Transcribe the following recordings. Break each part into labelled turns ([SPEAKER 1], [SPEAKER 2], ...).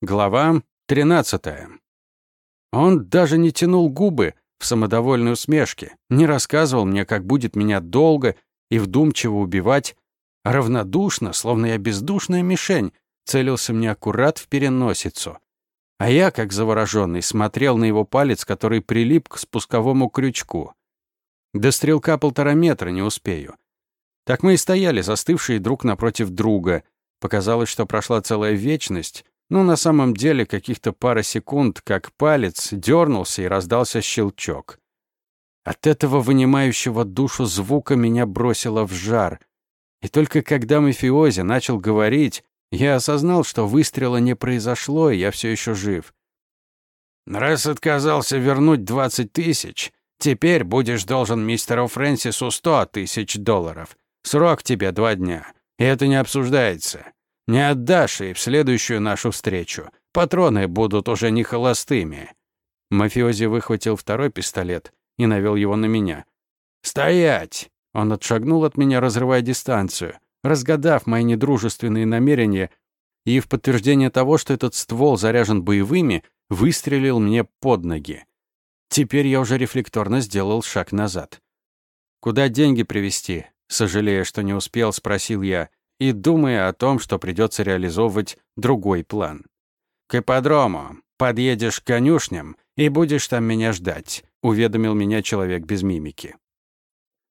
[SPEAKER 1] Глава 13. Он даже не тянул губы в самодовольной усмешке, не рассказывал мне, как будет меня долго и вдумчиво убивать, а равнодушно, словно я бездушная мишень, целился мне аккурат в переносицу. А я, как завороженный, смотрел на его палец, который прилип к спусковому крючку. До стрелка полтора метра не успею. Так мы и стояли, застывшие друг напротив друга. Показалось, что прошла целая вечность, но на самом деле каких-то пара секунд, как палец дернулся и раздался щелчок. От этого вынимающего душу звука меня бросило в жар. И только когда мафиози начал говорить, я осознал, что выстрела не произошло, и я все еще жив. «Раз отказался вернуть двадцать тысяч, теперь будешь должен мистеру Фрэнсису сто тысяч долларов. Срок тебе два дня, и это не обсуждается. Не отдашь и в следующую нашу встречу. Патроны будут уже не холостыми». Мафиози выхватил второй пистолет и навел его на меня. «Стоять!» Он отшагнул от меня, разрывая дистанцию. Разгадав мои недружественные намерения и в подтверждение того, что этот ствол заряжен боевыми, выстрелил мне под ноги. Теперь я уже рефлекторно сделал шаг назад. «Куда деньги привезти?» Сожалея, что не успел, спросил я и думая о том, что придется реализовывать другой план. «К ипподрому. Подъедешь к конюшням и будешь там меня ждать», — уведомил меня человек без мимики.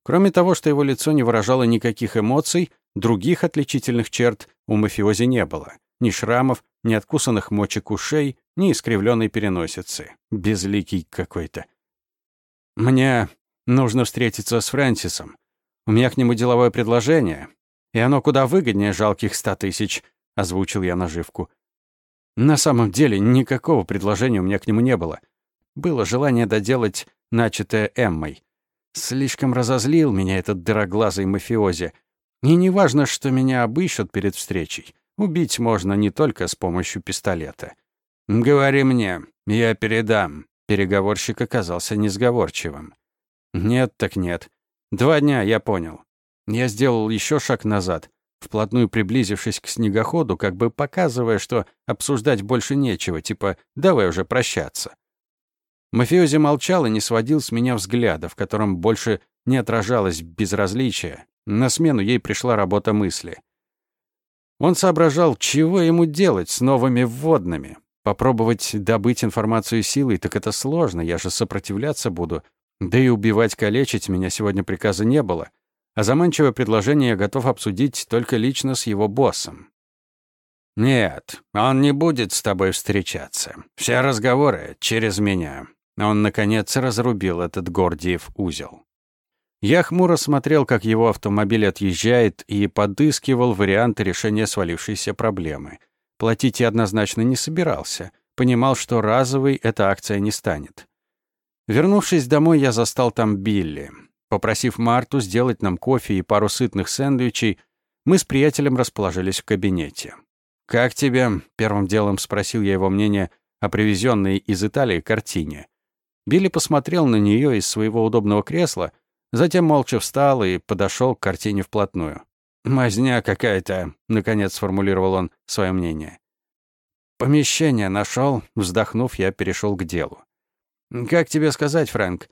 [SPEAKER 1] Кроме того, что его лицо не выражало никаких эмоций, других отличительных черт у мафиози не было. Ни шрамов, ни откусанных мочек ушей, ни искривленной переносицы. Безликий какой-то. «Мне нужно встретиться с Фрэнсисом. У меня к нему деловое предложение. И оно куда выгоднее жалких ста тысяч», — озвучил я наживку. На самом деле никакого предложения у меня к нему не было. Было желание доделать начатое Эммой. Слишком разозлил меня этот дыроглазый мафиози. И не важно, что меня обыщут перед встречей. Убить можно не только с помощью пистолета. «Говори мне, я передам». Переговорщик оказался несговорчивым. «Нет так нет. Два дня, я понял. Я сделал еще шаг назад, вплотную приблизившись к снегоходу, как бы показывая, что обсуждать больше нечего, типа «давай уже прощаться». Мафиози молчал и не сводил с меня взгляда, в котором больше не отражалось безразличие. На смену ей пришла работа мысли. Он соображал, чего ему делать с новыми вводными. Попробовать добыть информацию силой, так это сложно, я же сопротивляться буду. Да и убивать, калечить меня сегодня приказа не было а заманчивое предложение я готов обсудить только лично с его боссом. «Нет, он не будет с тобой встречаться. Все разговоры через меня». Он, наконец, разрубил этот Гордиев узел. Я хмуро смотрел, как его автомобиль отъезжает, и подыскивал варианты решения свалившейся проблемы. Платить я однозначно не собирался. Понимал, что разовой эта акция не станет. Вернувшись домой, я застал там Билли. Попросив Марту сделать нам кофе и пару сытных сэндвичей, мы с приятелем расположились в кабинете. «Как тебе?» — первым делом спросил я его мнение о привезенной из Италии картине. Билли посмотрел на нее из своего удобного кресла, затем молча встал и подошел к картине вплотную. «Мазня какая-то», — наконец сформулировал он свое мнение. «Помещение нашел», — вздохнув, я перешел к делу. «Как тебе сказать, Фрэнк?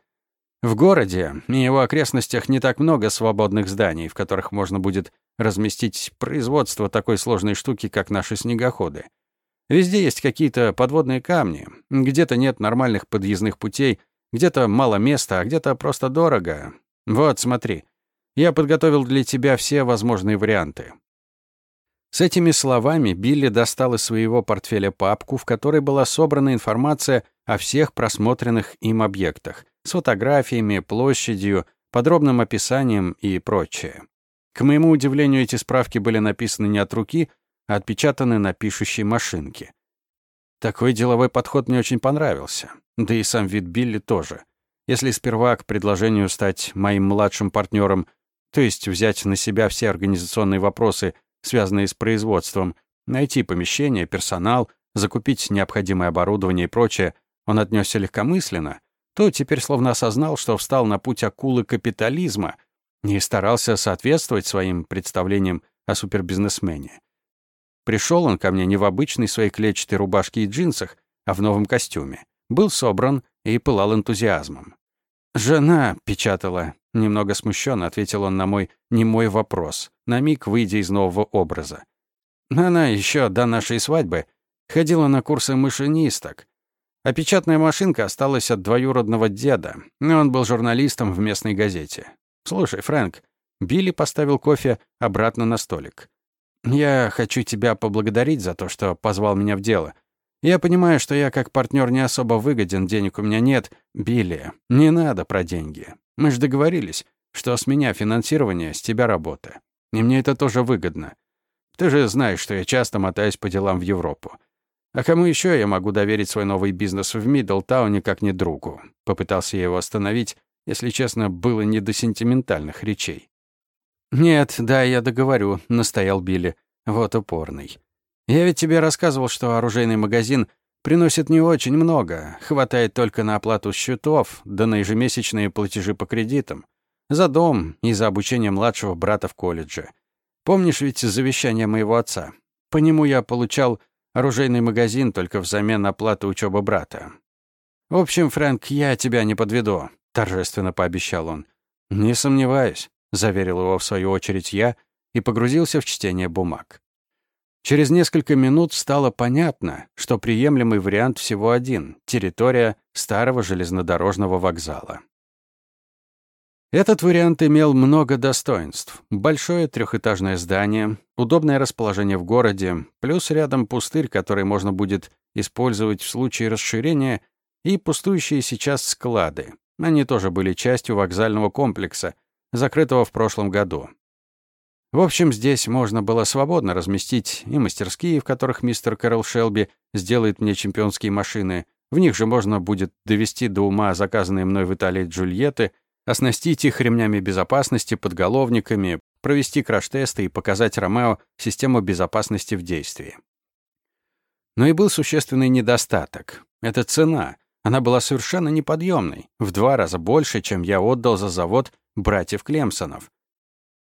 [SPEAKER 1] В городе и его окрестностях не так много свободных зданий, в которых можно будет разместить производство такой сложной штуки, как наши снегоходы. Везде есть какие-то подводные камни, где-то нет нормальных подъездных путей, где-то мало места, а где-то просто дорого. Вот, смотри. Я подготовил для тебя все возможные варианты. С этими словами Билли достал из своего портфеля папку, в которой была собрана информация о всех просмотренных им объектах, с фотографиями, площадью, подробным описанием и прочее. К моему удивлению, эти справки были написаны не от руки, а отпечатаны на пишущей машинке. Такой деловой подход мне очень понравился. Да и сам вид Билли тоже. Если сперва к предложению стать моим младшим партнером, то есть взять на себя все организационные вопросы, связанные с производством, найти помещение, персонал, закупить необходимое оборудование и прочее, он отнесся легкомысленно, то теперь словно осознал, что встал на путь акулы капитализма и старался соответствовать своим представлениям о супербизнесмене. Пришел он ко мне не в обычной своей клетчатой рубашке и джинсах, а в новом костюме. Был собран и пылал энтузиазмом. «Жена печатала», — немного смущенно ответил он на мой немой вопрос, на миг выйдя из нового образа. Она еще до нашей свадьбы ходила на курсы машинисток, а печатная машинка осталась от двоюродного деда, он был журналистом в местной газете. «Слушай, Фрэнк», Билли поставил кофе обратно на столик. «Я хочу тебя поблагодарить за то, что позвал меня в дело. Я понимаю, что я как партнер не особо выгоден, денег у меня нет. Билли, не надо про деньги. Мы же договорились, что с меня финансирование, с тебя работа. И мне это тоже выгодно. Ты же знаешь, что я часто мотаюсь по делам в Европу. А кому еще я могу доверить свой новый бизнес в Миддлтауне, как не другу?» Попытался я его остановить. Если честно, было не до сентиментальных речей. «Нет, да, я договорю», — настоял Билли. Вот упорный. «Я ведь тебе рассказывал, что оружейный магазин приносит не очень много, хватает только на оплату счетов, да на ежемесячные платежи по кредитам. За дом и за обучение младшего брата в колледже. Помнишь ведь завещание моего отца? По нему я получал оружейный магазин только взамен на оплату учебы брата. В общем, Фрэнк, я тебя не подведу, торжественно пообещал он. Не сомневаюсь, заверил его в свою очередь я и погрузился в чтение бумаг. Через несколько минут стало понятно, что приемлемый вариант всего один — территория старого железнодорожного вокзала. Этот вариант имел много достоинств. Большое трехэтажное здание, удобное расположение в городе, плюс рядом пустырь, который можно будет использовать в случае расширения, и пустующие сейчас склады. Они тоже были частью вокзального комплекса, закрытого в прошлом году. В общем, здесь можно было свободно разместить и мастерские, в которых мистер Кэрол Шелби сделает мне чемпионские машины. В них же можно будет довести до ума заказанные мной в Италии Джульетты — оснастить их ремнями безопасности, подголовниками, провести краш-тесты и показать Ромео систему безопасности в действии. Но и был существенный недостаток. Это цена. Она была совершенно неподъемной, в два раза больше, чем я отдал за завод братьев Клемсонов.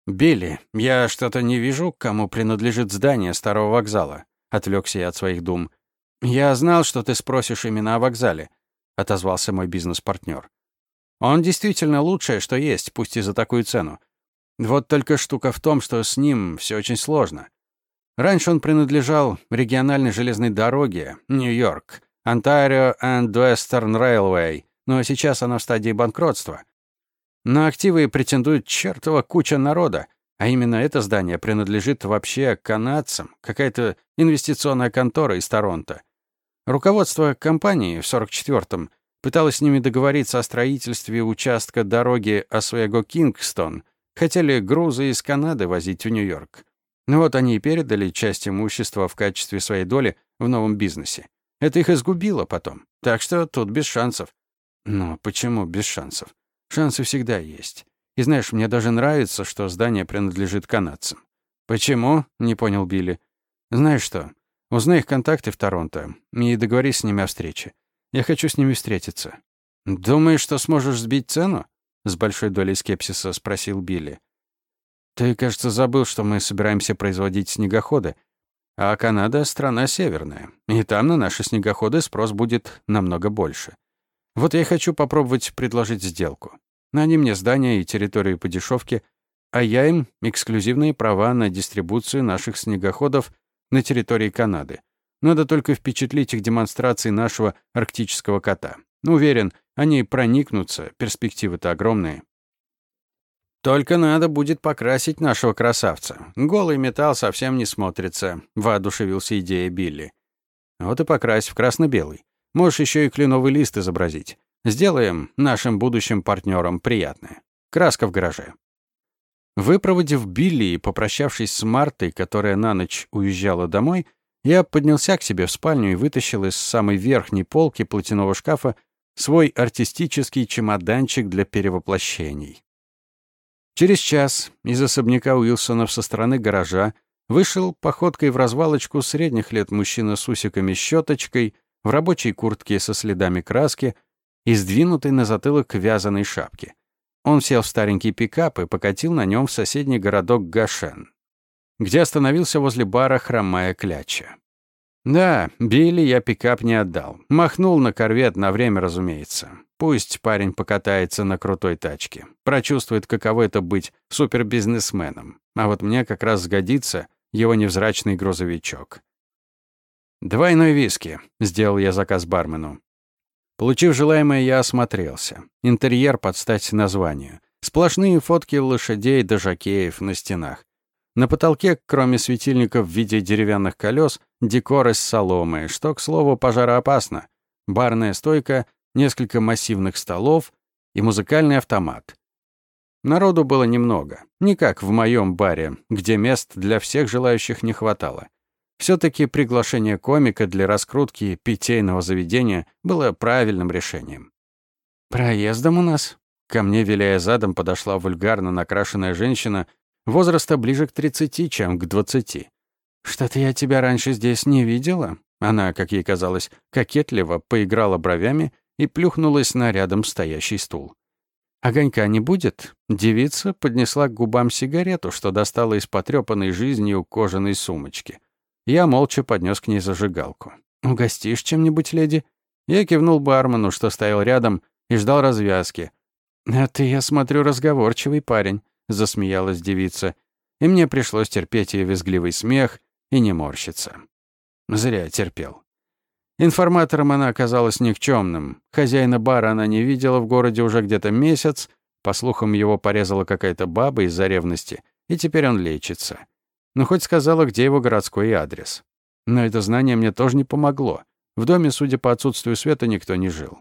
[SPEAKER 1] «Билли, я что-то не вижу, кому принадлежит здание старого вокзала», — отвлекся я от своих дум. «Я знал, что ты спросишь именно о вокзале», — отозвался мой бизнес-партнер. Он действительно лучшее, что есть, пусть и за такую цену. Вот только штука в том, что с ним все очень сложно. Раньше он принадлежал региональной железной дороге, Нью-Йорк, Ontario and Western Railway, но сейчас она в стадии банкротства. На активы претендует чертова куча народа, а именно это здание принадлежит вообще канадцам, какая-то инвестиционная контора из Торонто. Руководство компании в 44-м Пыталась с ними договориться о строительстве участка дороги Освего-Кингстон. Хотели грузы из Канады возить в Нью-Йорк. Ну вот они и передали часть имущества в качестве своей доли в новом бизнесе. Это их изгубило потом. Так что тут без шансов. Но почему без шансов? Шансы всегда есть. И знаешь, мне даже нравится, что здание принадлежит канадцам. Почему? Не понял Билли. Знаешь что? Узнай их контакты в Торонто и договорись с ними о встрече. Я хочу с ними встретиться». «Думаешь, что сможешь сбить цену?» — с большой долей скепсиса спросил Билли. «Ты, кажется, забыл, что мы собираемся производить снегоходы. А Канада — страна северная, и там на наши снегоходы спрос будет намного больше. Вот я хочу попробовать предложить сделку. Они мне здание и территорию по дешевке, а я им эксклюзивные права на дистрибуцию наших снегоходов на территории Канады. Надо только впечатлить их демонстрацией нашего арктического кота. Уверен, они проникнутся, перспективы-то огромные. Только надо будет покрасить нашего красавца. Голый металл совсем не смотрится, воодушевился идея Билли. Вот и покрась в красно-белый. Можешь еще и кленовый лист изобразить. Сделаем нашим будущим партнерам приятное. Краска в гараже. Выпроводив Билли и попрощавшись с Мартой, которая на ночь уезжала домой, я поднялся к себе в спальню и вытащил из самой верхней полки платяного шкафа свой артистический чемоданчик для перевоплощений. Через час из особняка Уилсонов со стороны гаража вышел походкой в развалочку средних лет мужчина с усиками-щеточкой, в рабочей куртке со следами краски и сдвинутой на затылок вязаной шапки. Он сел в старенький пикап и покатил на нем в соседний городок Гашен. Где остановился возле бара хромая кляча. Да, Билли я пикап не отдал. Махнул на корвет на время, разумеется. Пусть парень покатается на крутой тачке. Прочувствует, каково это быть супербизнесменом. А вот мне как раз сгодится его невзрачный грузовичок. «Двойной виски», — сделал я заказ бармену. Получив желаемое, я осмотрелся. Интерьер под стать названию. Сплошные фотки лошадей до жакеев на стенах. На потолке, кроме светильников в виде деревянных колес, декор из соломы, что, к слову, пожароопасно. Барная стойка, несколько массивных столов и музыкальный автомат. Народу было немного, не как в моем баре, где мест для всех желающих не хватало. все таки приглашение комика для раскрутки питейного заведения было правильным решением. «Проездом у нас?» Ко мне, виляя задом, подошла вульгарно накрашенная женщина возраста ближе к 30, чем к 20. «Что-то я тебя раньше здесь не видела». Она, как ей казалось, кокетливо поиграла бровями и плюхнулась на рядом стоящий стул. «Огонька не будет?» Девица поднесла к губам сигарету, что достала из потрёпанной жизнью кожаной сумочки. Я молча поднес к ней зажигалку. «Угостишь чем-нибудь, леди?» Я кивнул бармену, что стоял рядом, и ждал развязки. «А ты, я смотрю, разговорчивый парень засмеялась девица, и мне пришлось терпеть ее визгливый смех и не морщиться. Зря терпел. Информатором она оказалась никчемным. Хозяина бара она не видела в городе уже где-то месяц, по слухам, его порезала какая-то баба из-за ревности, и теперь он лечится. Ну, хоть сказала, где его городской адрес. Но это знание мне тоже не помогло. В доме, судя по отсутствию света, никто не жил.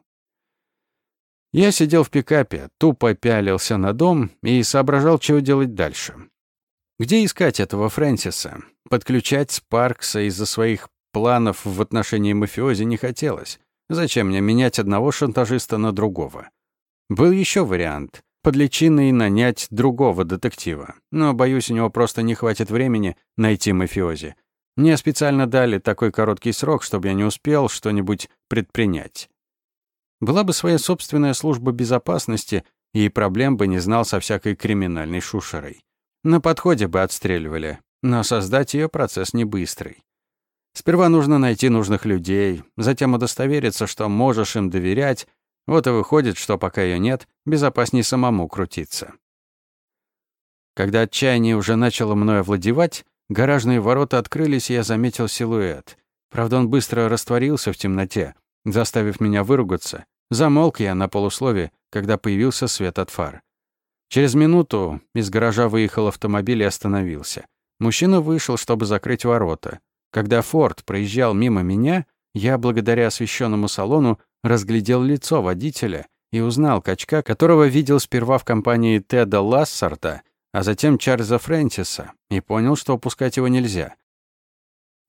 [SPEAKER 1] Я сидел в пикапе, тупо пялился на дом и соображал, чего делать дальше. Где искать этого Фрэнсиса? Подключать Спаркса из-за своих планов в отношении мафиози не хотелось. Зачем мне менять одного шантажиста на другого? Был еще вариант — под личиной нанять другого детектива. Но, боюсь, у него просто не хватит времени найти мафиози. Мне специально дали такой короткий срок, чтобы я не успел что-нибудь предпринять. Была бы своя собственная служба безопасности, и проблем бы не знал со всякой криминальной шушерой. На подходе бы отстреливали, но создать ее процесс не быстрый. Сперва нужно найти нужных людей, затем удостовериться, что можешь им доверять, вот и выходит, что пока ее нет, безопаснее самому крутиться. Когда отчаяние уже начало мною овладевать, гаражные ворота открылись, и я заметил силуэт. Правда, он быстро растворился в темноте, заставив меня выругаться, Замолк я на полуслове, когда появился свет от фар. Через минуту из гаража выехал автомобиль и остановился. Мужчина вышел, чтобы закрыть ворота. Когда Форд проезжал мимо меня, я, благодаря освещенному салону, разглядел лицо водителя и узнал качка, которого видел сперва в компании Теда Лассарта, а затем Чарльза Фрэнсиса, и понял, что упускать его нельзя.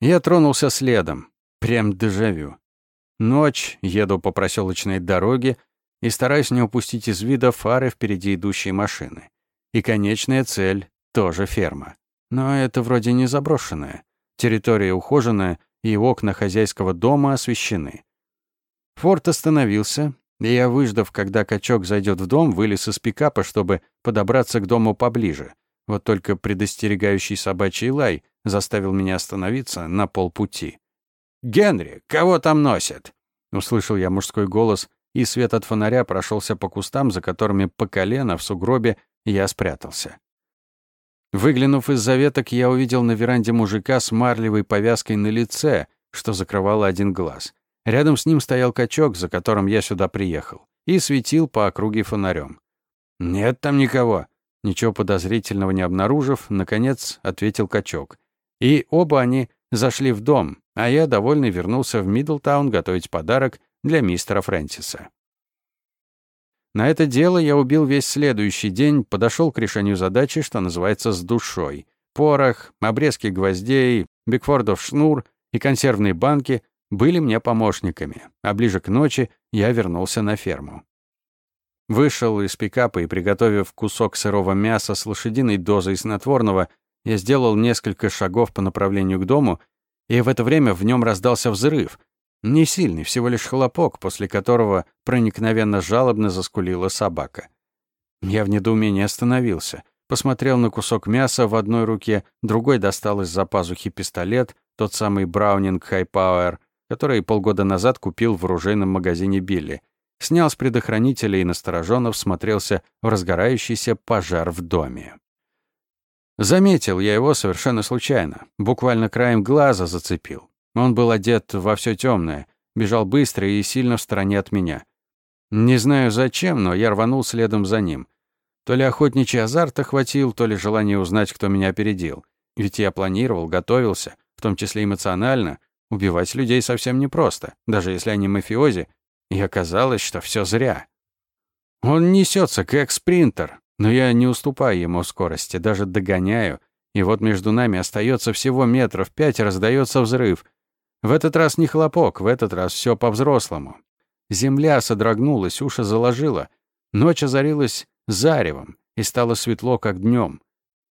[SPEAKER 1] Я тронулся следом. Прям дежавю. Ночь, еду по проселочной дороге и стараюсь не упустить из вида фары впереди идущей машины. И конечная цель — тоже ферма. Но это вроде не заброшенная. Территория ухоженная, и окна хозяйского дома освещены. Форд остановился, и я, выждав, когда качок зайдет в дом, вылез из пикапа, чтобы подобраться к дому поближе. Вот только предостерегающий собачий лай заставил меня остановиться на полпути. «Генри, кого там носят?» Услышал я мужской голос, и свет от фонаря прошелся по кустам, за которыми по колено в сугробе я спрятался. Выглянув из заветок, я увидел на веранде мужика с марлевой повязкой на лице, что закрывало один глаз. Рядом с ним стоял качок, за которым я сюда приехал, и светил по округе фонарем. «Нет там никого», Ничего подозрительного не обнаружив, наконец ответил качок. И оба они зашли в дом, а я, довольный, вернулся в Мидлтаун готовить подарок для мистера Фрэнсиса. На это дело я убил весь следующий день, подошел к решению задачи, что называется, с душой. Порох, обрезки гвоздей, Бигфордов шнур и консервные банки были мне помощниками, а ближе к ночи я вернулся на ферму. Вышел из пикапа и, приготовив кусок сырого мяса с лошадиной дозой снотворного, я сделал несколько шагов по направлению к дому и в это время в нем раздался взрыв. Не сильный, всего лишь хлопок, после которого проникновенно жалобно заскулила собака. Я в недоумении остановился. посмотрел на кусок мяса в одной руке, другой достал из-за пазухи пистолет, тот самый Браунинг Хайпауэр, который полгода назад купил в оружейном магазине Билли. Снял с предохранителя и настороженно всмотрелся в разгорающийся пожар в доме. Заметил я его совершенно случайно, буквально краем глаза зацепил. Он был одет во все темное, бежал быстро и сильно в стороне от меня. Не знаю зачем, но я рванул следом за ним. То ли охотничий азарт охватил, то ли желание узнать, кто меня опередил. Ведь я планировал, готовился, в том числе эмоционально. Убивать людей совсем непросто, даже если они мафиози. И оказалось, что все зря. Он несется как спринтер, но я не уступаю ему в скорости, даже догоняю. И вот между нами остается всего метров пять, раздается взрыв. В этот раз не хлопок, в этот раз все по-взрослому. Земля содрогнулась, уши заложила. Ночь озарилась заревом, и стало светло, как днем.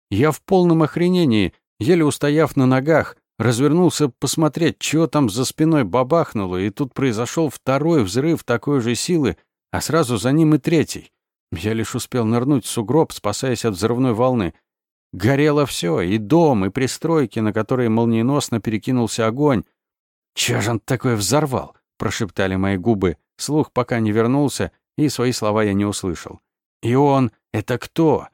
[SPEAKER 1] Я в полном охренении, еле устояв на ногах, развернулся посмотреть, что там за спиной бабахнуло, и тут произошел второй взрыв такой же силы, а сразу за ним и третий. Я лишь успел нырнуть в сугроб, спасаясь от взрывной волны. Горело все, и дом, и пристройки, на которые молниеносно перекинулся огонь. «Че же он такое взорвал?» — прошептали мои губы. Слух пока не вернулся, и свои слова я не услышал. «И он — это кто?»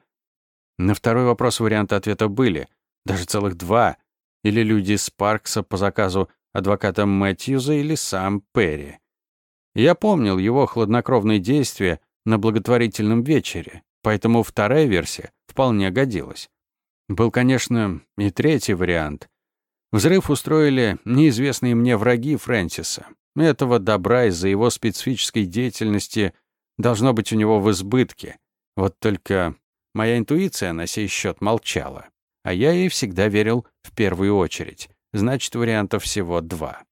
[SPEAKER 1] На второй вопрос варианты ответа были. Даже целых два. Или люди с Паркса по заказу адвоката Мэтьюза, или сам Перри. Я помнил его хладнокровные действия на благотворительном вечере, поэтому вторая версия вполне годилась. Был, конечно, и третий вариант. Взрыв устроили неизвестные мне враги Фрэнсиса. Этого добра из-за его специфической деятельности должно быть у него в избытке. Вот только моя интуиция на сей счет молчала. А я ей всегда верил в первую очередь. Значит, вариантов всего два.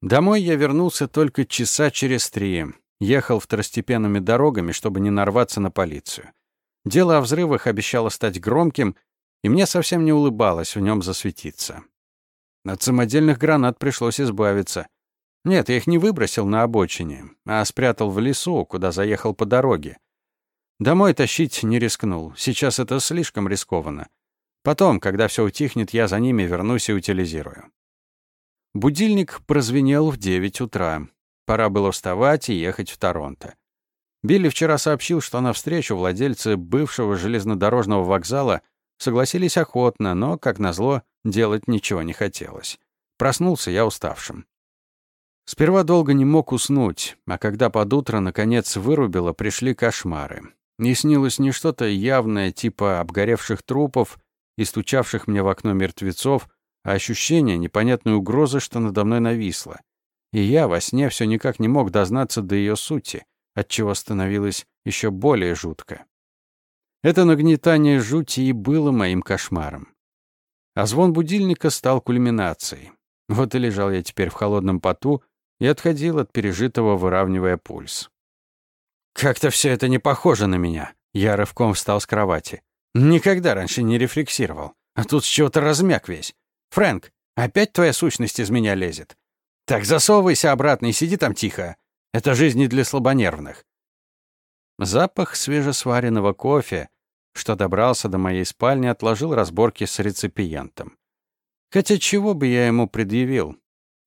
[SPEAKER 1] Домой я вернулся только часа через три. Ехал второстепенными дорогами, чтобы не нарваться на полицию. Дело о взрывах обещало стать громким, и мне совсем не улыбалось в нем засветиться. От самодельных гранат пришлось избавиться. Нет, я их не выбросил на обочине, а спрятал в лесу, куда заехал по дороге. Домой тащить не рискнул, сейчас это слишком рискованно. Потом, когда все утихнет, я за ними вернусь и утилизирую. Будильник прозвенел в 9 утра. Пора было вставать и ехать в Торонто. Билли вчера сообщил, что на встречу владельцы бывшего железнодорожного вокзала согласились охотно, но, как назло, делать ничего не хотелось. Проснулся я уставшим. Сперва долго не мог уснуть, а когда под утро, наконец, вырубило, пришли кошмары. Не снилось ни что-то явное, типа обгоревших трупов и стучавших мне в окно мертвецов, а ощущение непонятной угрозы, что надо мной нависло. И я во сне все никак не мог дознаться до ее сути отчего становилось еще более жутко. Это нагнетание жути и было моим кошмаром. А звон будильника стал кульминацией. Вот и лежал я теперь в холодном поту и отходил от пережитого, выравнивая пульс. «Как-то все это не похоже на меня», — я рывком встал с кровати. «Никогда раньше не рефлексировал, а тут с чего-то размяк весь. Фрэнк, опять твоя сущность из меня лезет? Так засовывайся обратно и сиди там тихо. Это жизнь не для слабонервных. Запах свежесваренного кофе, что добрался до моей спальни, отложил разборки с реципиентом. Хотя чего бы я ему предъявил?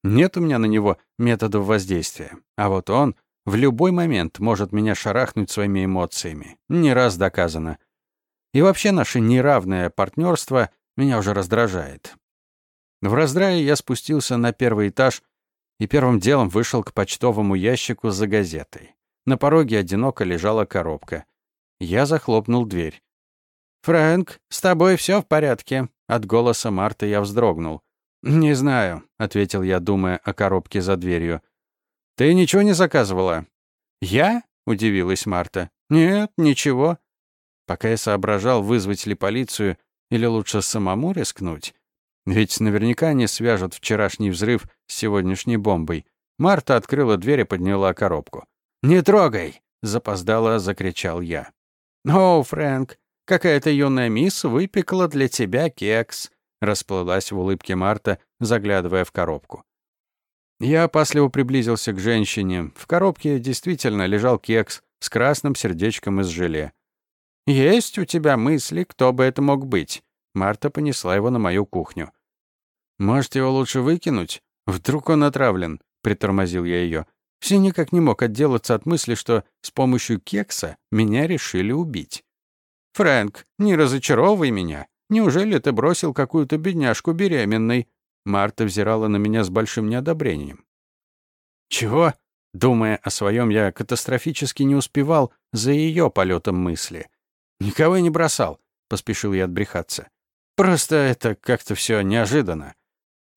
[SPEAKER 1] Нет у меня на него методов воздействия. А вот он в любой момент может меня шарахнуть своими эмоциями. Не раз доказано. И вообще наше неравное партнерство меня уже раздражает. В раздрае я спустился на первый этаж и первым делом вышел к почтовому ящику за газетой. На пороге одиноко лежала коробка. Я захлопнул дверь. «Фрэнк, с тобой все в порядке?» От голоса Марты я вздрогнул. «Не знаю», — ответил я, думая о коробке за дверью. «Ты ничего не заказывала?» «Я?» — удивилась Марта. «Нет, ничего». Пока я соображал, вызвать ли полицию или лучше самому рискнуть, ведь наверняка они свяжут вчерашний взрыв с сегодняшней бомбой. Марта открыла дверь и подняла коробку. «Не трогай!» — запоздало закричал я. «О, Фрэнк, какая-то юная мисс выпекла для тебя кекс», — расплылась в улыбке Марта, заглядывая в коробку. Я опасливо приблизился к женщине. В коробке действительно лежал кекс с красным сердечком из желе. «Есть у тебя мысли, кто бы это мог быть?» Марта понесла его на мою кухню. «Может, его лучше выкинуть? Вдруг он отравлен?» — притормозил я ее. Все никак не мог отделаться от мысли, что с помощью кекса меня решили убить. «Фрэнк, не разочаровывай меня. Неужели ты бросил какую-то бедняжку беременной?» Марта взирала на меня с большим неодобрением. «Чего?» Думая о своем, я катастрофически не успевал за ее полетом мысли. «Никого не бросал», — поспешил я отбрехаться. «Просто это как-то все неожиданно».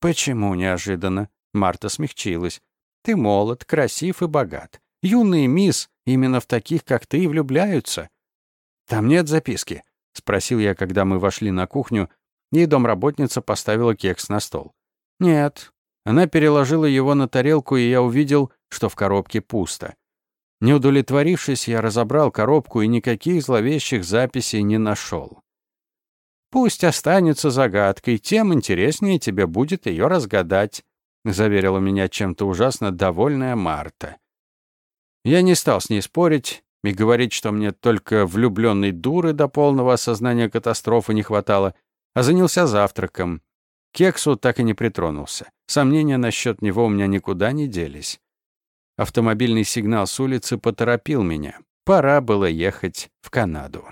[SPEAKER 1] «Почему неожиданно?» Марта смягчилась. «Ты молод, красив и богат. Юные мисс именно в таких, как ты, и влюбляются. «Там нет записки?» — спросил я, когда мы вошли на кухню, и домработница поставила кекс на стол. «Нет». Она переложила его на тарелку, и я увидел, что в коробке пусто. Не удовлетворившись, я разобрал коробку и никаких зловещих записей не нашел. «Пусть останется загадкой, тем интереснее тебе будет ее разгадать», заверила меня чем-то ужасно довольная Марта. Я не стал с ней спорить, и говорить, что мне только влюбленной дуры до полного осознания катастрофы не хватало, а занялся завтраком. Кексу так и не притронулся. Сомнения насчет него у меня никуда не делись. Автомобильный сигнал с улицы поторопил меня. Пора было ехать в Канаду.